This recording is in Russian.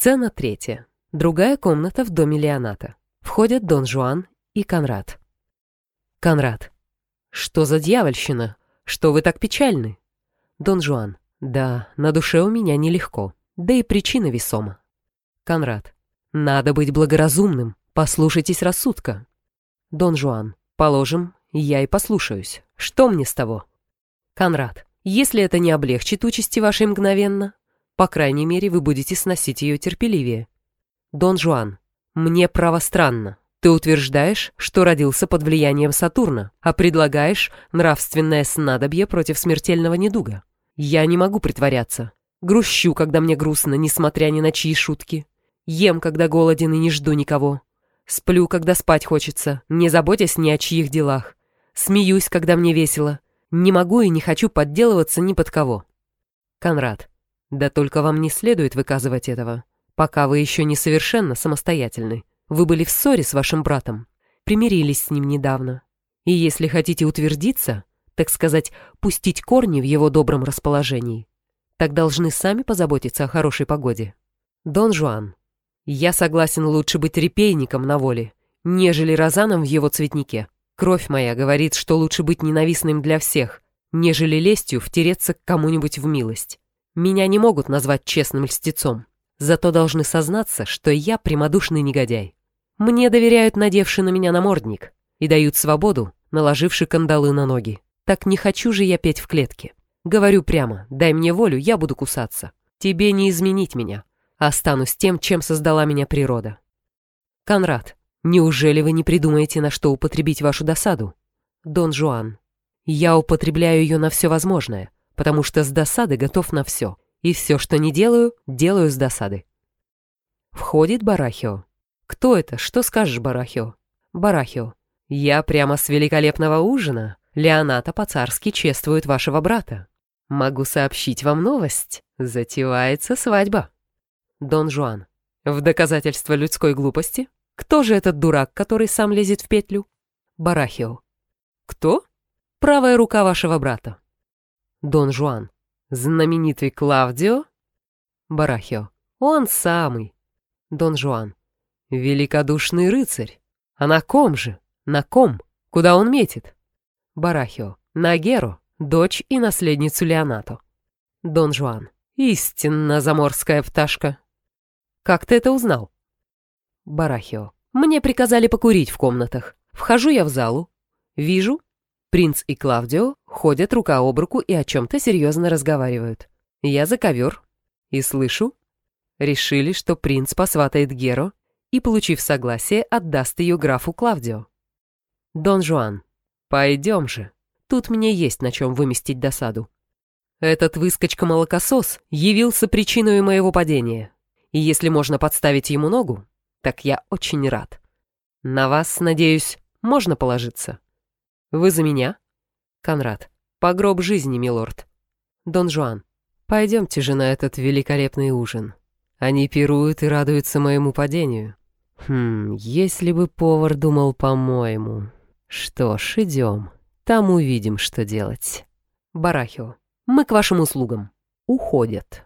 Сцена третья. Другая комната в доме Леоната. Входят Дон Жуан и Конрад. Конрад. Что за дьявольщина? Что вы так печальны? Дон Жуан. Да, на душе у меня нелегко. Да и причина весома. Конрад. Надо быть благоразумным. Послушайтесь рассудка. Дон Жуан. Положим, я и послушаюсь. Что мне с того? Конрад. Если это не облегчит участи вашей мгновенно, по крайней мере, вы будете сносить ее терпеливее. Дон Жуан. Мне право странно. Ты утверждаешь, что родился под влиянием Сатурна, а предлагаешь нравственное снадобье против смертельного недуга. Я не могу притворяться. Грущу, когда мне грустно, несмотря ни на чьи шутки. Ем, когда голоден и не жду никого. Сплю, когда спать хочется, не заботясь ни о чьих делах. Смеюсь, когда мне весело. Не могу и не хочу подделываться ни под кого. Конрад. Да только вам не следует выказывать этого, пока вы еще не совершенно самостоятельны. Вы были в ссоре с вашим братом, примирились с ним недавно. И если хотите утвердиться, так сказать, пустить корни в его добром расположении, так должны сами позаботиться о хорошей погоде. Дон Жуан. Я согласен лучше быть репейником на воле, нежели розаном в его цветнике. Кровь моя говорит, что лучше быть ненавистным для всех, нежели лестью втереться к кому-нибудь в милость. Меня не могут назвать честным льстецом, зато должны сознаться, что я прямодушный негодяй. Мне доверяют надевший на меня намордник и дают свободу, наложивший кандалы на ноги. Так не хочу же я петь в клетке. Говорю прямо, дай мне волю, я буду кусаться. Тебе не изменить меня. Останусь тем, чем создала меня природа. Конрад, Неужели вы не придумаете, на что употребить вашу досаду? Дон Жуан. Я употребляю ее на все возможное, потому что с досады готов на все. И все, что не делаю, делаю с досады. Входит Барахио. Кто это? Что скажешь, Барахио? Барахио. Я прямо с великолепного ужина. Леоната по-царски чествует вашего брата. Могу сообщить вам новость. Затевается свадьба. Дон Жуан. В доказательство людской глупости кто же этот дурак, который сам лезет в петлю? Барахио. Кто? Правая рука вашего брата. Дон Жуан. Знаменитый Клавдио? Барахио. Он самый. Дон Жуан. Великодушный рыцарь. А на ком же? На ком? Куда он метит? Барахио. На Геру, дочь и наследницу Леонато. Дон Жуан. Истинно заморская пташка. Как ты это узнал? Барахио. Мне приказали покурить в комнатах. Вхожу я в залу. Вижу, принц и Клавдио ходят рука об руку и о чем-то серьезно разговаривают. Я за ковер. И слышу. Решили, что принц посватает Геро и, получив согласие, отдаст ее графу Клавдио. Дон Жуан. Пойдем же. Тут мне есть на чем выместить досаду. Этот выскочка-молокосос явился причиной моего падения. И если можно подставить ему ногу, так я очень рад. На вас, надеюсь, можно положиться? Вы за меня? Конрад. По гроб жизни, милорд. Дон Жуан. Пойдемте же на этот великолепный ужин. Они пируют и радуются моему падению. Хм, если бы повар думал по-моему. Что ж, идем. Там увидим, что делать. Барахио. Мы к вашим услугам. Уходят.